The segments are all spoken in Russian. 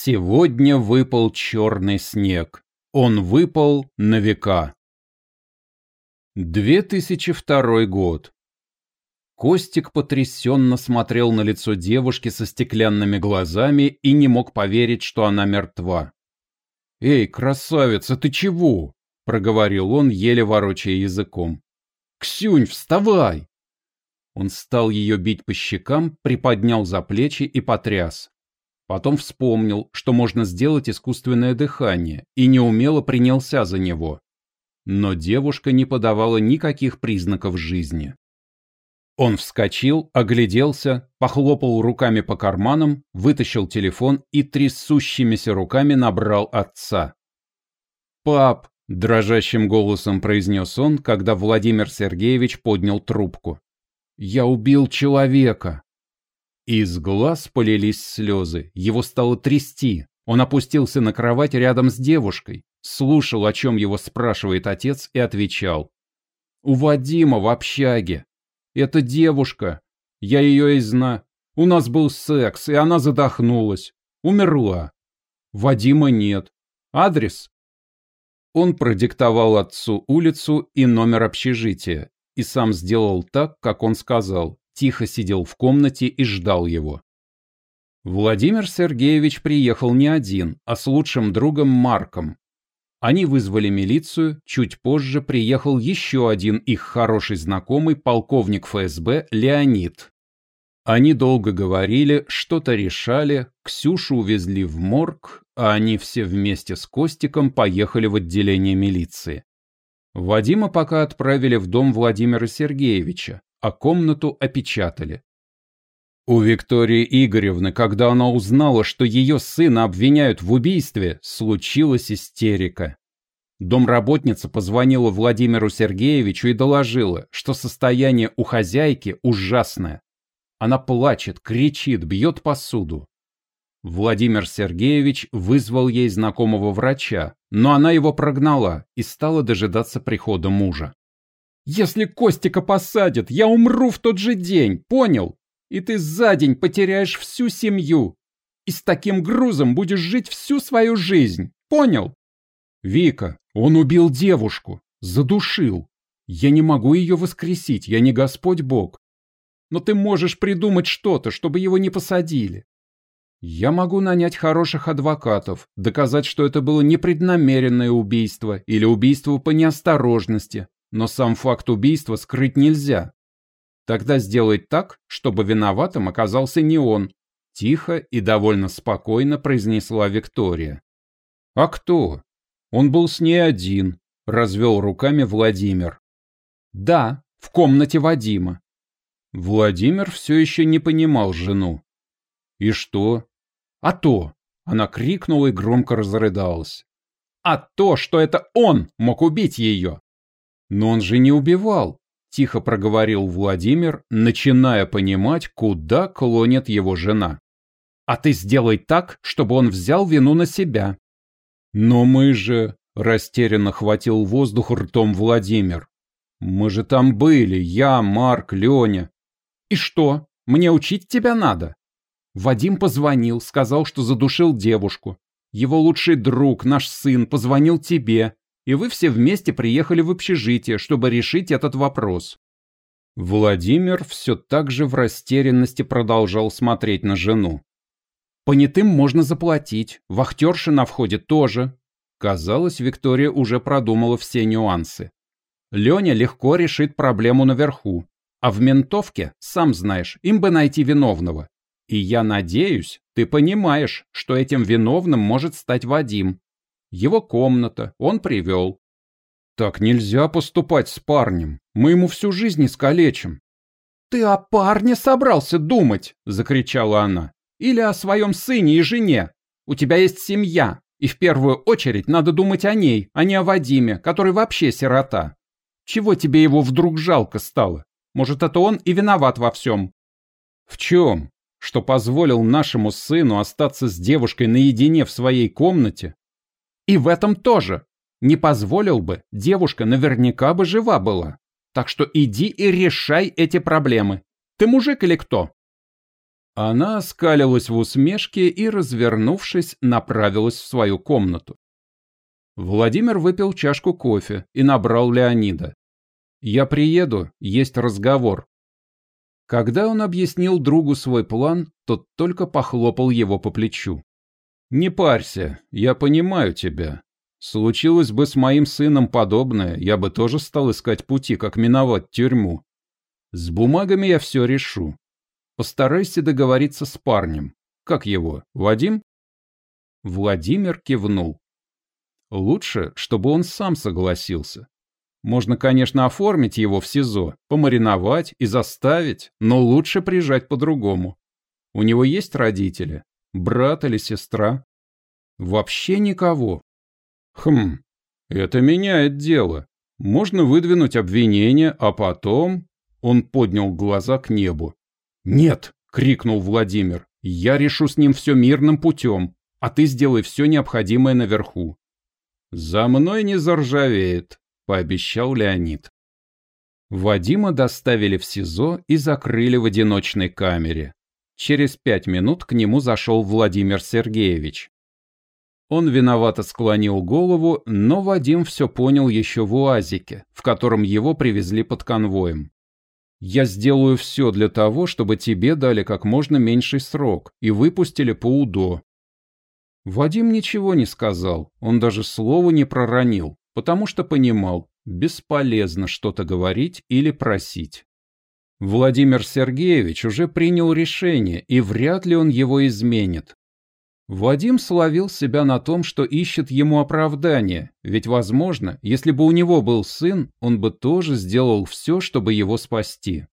Сегодня выпал черный снег. Он выпал на века. 2002 год. Костик потрясенно смотрел на лицо девушки со стеклянными глазами и не мог поверить, что она мертва. «Эй, красавица, ты чего?» – проговорил он, еле ворочая языком. «Ксюнь, вставай!» Он стал ее бить по щекам, приподнял за плечи и потряс. Потом вспомнил, что можно сделать искусственное дыхание, и неумело принялся за него. Но девушка не подавала никаких признаков жизни. Он вскочил, огляделся, похлопал руками по карманам, вытащил телефон и трясущимися руками набрал отца. «Пап!» – дрожащим голосом произнес он, когда Владимир Сергеевич поднял трубку. «Я убил человека!» Из глаз полились слезы, его стало трясти. Он опустился на кровать рядом с девушкой, слушал, о чем его спрашивает отец, и отвечал. «У Вадима в общаге. Это девушка. Я ее и знаю. У нас был секс, и она задохнулась. Умерла. Вадима нет. Адрес?» Он продиктовал отцу улицу и номер общежития, и сам сделал так, как он сказал тихо сидел в комнате и ждал его. Владимир Сергеевич приехал не один, а с лучшим другом Марком. Они вызвали милицию, чуть позже приехал еще один их хороший знакомый, полковник ФСБ Леонид. Они долго говорили, что-то решали, Ксюшу увезли в морг, а они все вместе с Костиком поехали в отделение милиции. Вадима пока отправили в дом Владимира Сергеевича, а комнату опечатали. У Виктории Игоревны, когда она узнала, что ее сына обвиняют в убийстве, случилась истерика. Домработница позвонила Владимиру Сергеевичу и доложила, что состояние у хозяйки ужасное. Она плачет, кричит, бьет посуду. Владимир Сергеевич вызвал ей знакомого врача, но она его прогнала и стала дожидаться прихода мужа. Если Костика посадят, я умру в тот же день, понял? И ты за день потеряешь всю семью. И с таким грузом будешь жить всю свою жизнь, понял? Вика, он убил девушку, задушил. Я не могу ее воскресить, я не Господь Бог. Но ты можешь придумать что-то, чтобы его не посадили. Я могу нанять хороших адвокатов, доказать, что это было непреднамеренное убийство или убийство по неосторожности, но сам факт убийства скрыть нельзя. Тогда сделай так, чтобы виноватым оказался не он, тихо и довольно спокойно произнесла Виктория. А кто? Он был с ней один, развел руками Владимир. Да, в комнате Вадима. Владимир все еще не понимал жену. И что? А то! Она крикнула и громко разрыдалась. А то, что это он мог убить ее! «Но он же не убивал», – тихо проговорил Владимир, начиная понимать, куда клонит его жена. «А ты сделай так, чтобы он взял вину на себя». «Но мы же...» – растерянно хватил воздух ртом Владимир. «Мы же там были, я, Марк, Леня». «И что, мне учить тебя надо?» Вадим позвонил, сказал, что задушил девушку. Его лучший друг, наш сын, позвонил тебе, и вы все вместе приехали в общежитие, чтобы решить этот вопрос. Владимир все так же в растерянности продолжал смотреть на жену. Понятым можно заплатить, вахтерши на входе тоже. Казалось, Виктория уже продумала все нюансы. Леня легко решит проблему наверху, а в ментовке, сам знаешь, им бы найти виновного. И я надеюсь, ты понимаешь, что этим виновным может стать Вадим. Его комната, он привел. Так нельзя поступать с парнем. Мы ему всю жизнь искалечим. Ты о парне собрался думать, закричала она. Или о своем сыне и жене. У тебя есть семья, и в первую очередь надо думать о ней, а не о Вадиме, который вообще сирота. Чего тебе его вдруг жалко стало? Может, это он и виноват во всем? В чем? Что позволил нашему сыну остаться с девушкой наедине в своей комнате, и в этом тоже. Не позволил бы, девушка наверняка бы жива была. Так что иди и решай эти проблемы. Ты мужик или кто? Она скалилась в усмешке и, развернувшись, направилась в свою комнату. Владимир выпил чашку кофе и набрал Леонида. «Я приеду, есть разговор». Когда он объяснил другу свой план, тот только похлопал его по плечу. «Не парься, я понимаю тебя. Случилось бы с моим сыном подобное, я бы тоже стал искать пути, как миновать тюрьму. С бумагами я все решу. Постарайся договориться с парнем. Как его, Вадим?» Владимир кивнул. Лучше, чтобы он сам согласился. Можно, конечно, оформить его в СИЗО, помариновать и заставить, но лучше прижать по-другому. У него есть родители? Брат или сестра? Вообще никого. Хм, это меняет дело. Можно выдвинуть обвинение, а потом... Он поднял глаза к небу. «Нет!» — крикнул Владимир. «Я решу с ним все мирным путем, а ты сделай все необходимое наверху». «За мной не заржавеет», пообещал Леонид. Вадима доставили в СИЗО и закрыли в одиночной камере. Через пять минут к нему зашел Владимир Сергеевич. Он виновато склонил голову, но Вадим все понял еще в УАЗике, в котором его привезли под конвоем. «Я сделаю все для того, чтобы тебе дали как можно меньший срок и выпустили по УДО». Вадим ничего не сказал, он даже слова не проронил, потому что понимал, бесполезно что-то говорить или просить. Владимир Сергеевич уже принял решение, и вряд ли он его изменит. Вадим словил себя на том, что ищет ему оправдание, ведь, возможно, если бы у него был сын, он бы тоже сделал все, чтобы его спасти.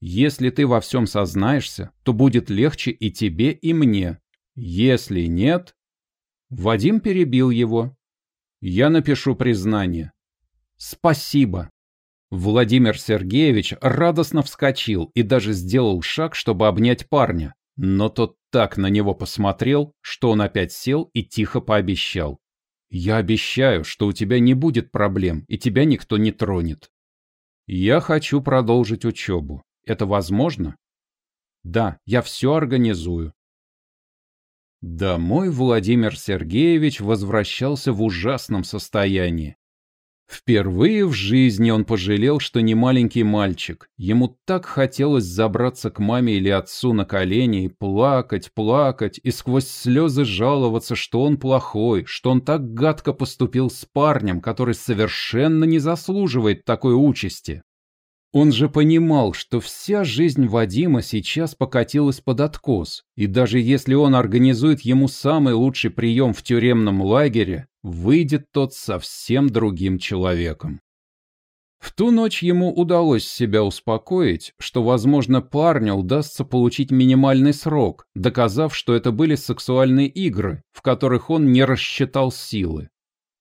Если ты во всем сознаешься, то будет легче и тебе, и мне. Если нет... Вадим перебил его, я напишу признание. Спасибо. Владимир Сергеевич радостно вскочил и даже сделал шаг, чтобы обнять парня. Но тот так на него посмотрел, что он опять сел и тихо пообещал. «Я обещаю, что у тебя не будет проблем, и тебя никто не тронет. Я хочу продолжить учебу. Это возможно?» «Да, я все организую. Домой Владимир Сергеевич возвращался в ужасном состоянии. Впервые в жизни он пожалел, что не маленький мальчик. Ему так хотелось забраться к маме или отцу на колени и плакать, плакать, и сквозь слезы жаловаться, что он плохой, что он так гадко поступил с парнем, который совершенно не заслуживает такой участи. Он же понимал, что вся жизнь Вадима сейчас покатилась под откос, и даже если он организует ему самый лучший прием в тюремном лагере, выйдет тот совсем другим человеком. В ту ночь ему удалось себя успокоить, что, возможно, парню удастся получить минимальный срок, доказав, что это были сексуальные игры, в которых он не рассчитал силы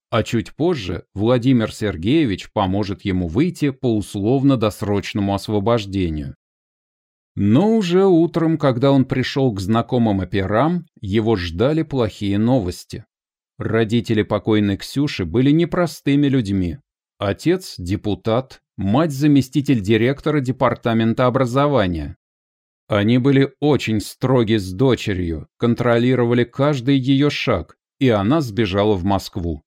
а чуть позже Владимир Сергеевич поможет ему выйти по условно-досрочному освобождению. Но уже утром, когда он пришел к знакомым операм, его ждали плохие новости. Родители покойной Ксюши были непростыми людьми. Отец – депутат, мать – заместитель директора департамента образования. Они были очень строги с дочерью, контролировали каждый ее шаг, и она сбежала в Москву.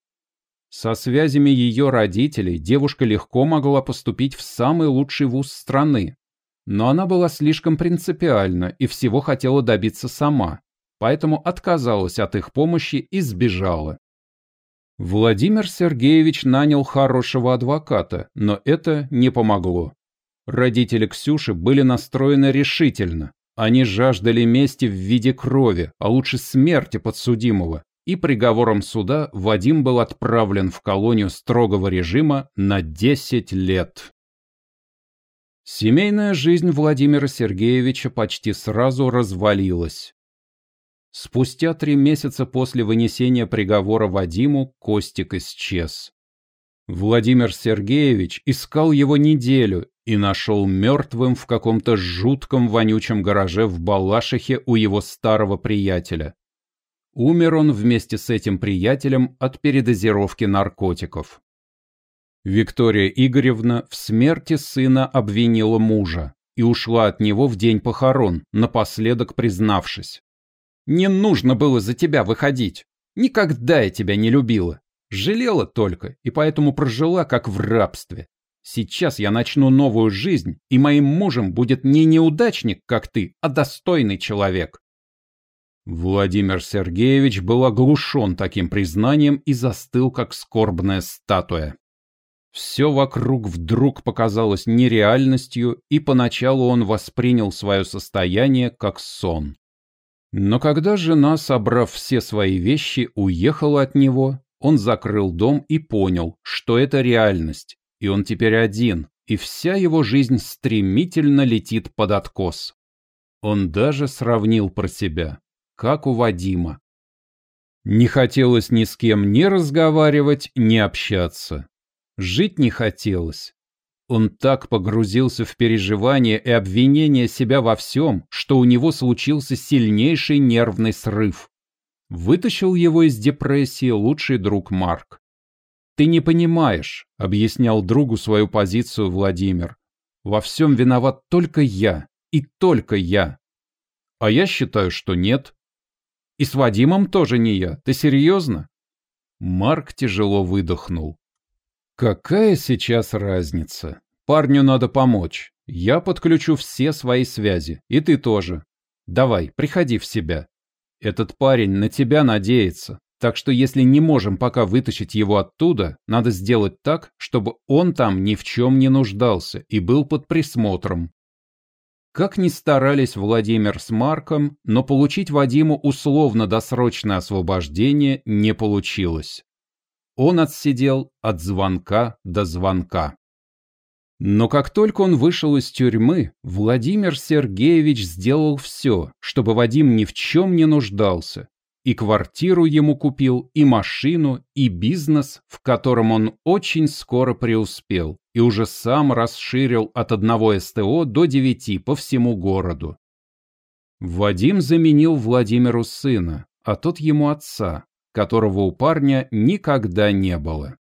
Со связями ее родителей девушка легко могла поступить в самый лучший вуз страны. Но она была слишком принципиальна и всего хотела добиться сама, поэтому отказалась от их помощи и сбежала. Владимир Сергеевич нанял хорошего адвоката, но это не помогло. Родители Ксюши были настроены решительно. Они жаждали мести в виде крови, а лучше смерти подсудимого, и приговором суда Вадим был отправлен в колонию строгого режима на 10 лет. Семейная жизнь Владимира Сергеевича почти сразу развалилась. Спустя три месяца после вынесения приговора Вадиму Костик исчез. Владимир Сергеевич искал его неделю и нашел мертвым в каком-то жутком вонючем гараже в Балашихе у его старого приятеля. Умер он вместе с этим приятелем от передозировки наркотиков. Виктория Игоревна в смерти сына обвинила мужа. и ушла от него в день похорон, напоследок признавшись. «Не нужно было за тебя выходить. Никогда я тебя не любила. Жалела только, и поэтому прожила как в рабстве. Сейчас я начну новую жизнь, и моим мужем будет не неудачник, как ты, а достойный человек». Владимир Сергеевич был оглушен таким признанием и застыл, как скорбная статуя. Все вокруг вдруг показалось нереальностью, и поначалу он воспринял свое состояние как сон. Но когда жена, собрав все свои вещи, уехала от него, он закрыл дом и понял, что это реальность, и он теперь один, и вся его жизнь стремительно летит под откос. Он даже сравнил про себя, как у Вадима. Не хотелось ни с кем ни разговаривать, ни общаться. Жить не хотелось. Он так погрузился в переживания и обвинения себя во всем, что у него случился сильнейший нервный срыв. Вытащил его из депрессии лучший друг Марк. «Ты не понимаешь», — объяснял другу свою позицию Владимир. «Во всем виноват только я, и только я». «А я считаю, что нет». «И с Вадимом тоже не я. Ты серьезно?» Марк тяжело выдохнул. Какая сейчас разница? Парню надо помочь. Я подключу все свои связи, и ты тоже. Давай, приходи в себя. Этот парень на тебя надеется, так что если не можем пока вытащить его оттуда, надо сделать так, чтобы он там ни в чем не нуждался и был под присмотром. Как ни старались Владимир с Марком, но получить Вадиму условно-досрочное освобождение не получилось он отсидел от звонка до звонка. Но как только он вышел из тюрьмы, Владимир Сергеевич сделал все, чтобы Вадим ни в чем не нуждался. И квартиру ему купил, и машину, и бизнес, в котором он очень скоро преуспел, и уже сам расширил от одного СТО до девяти по всему городу. Вадим заменил Владимиру сына, а тот ему отца, которого у парня никогда не было.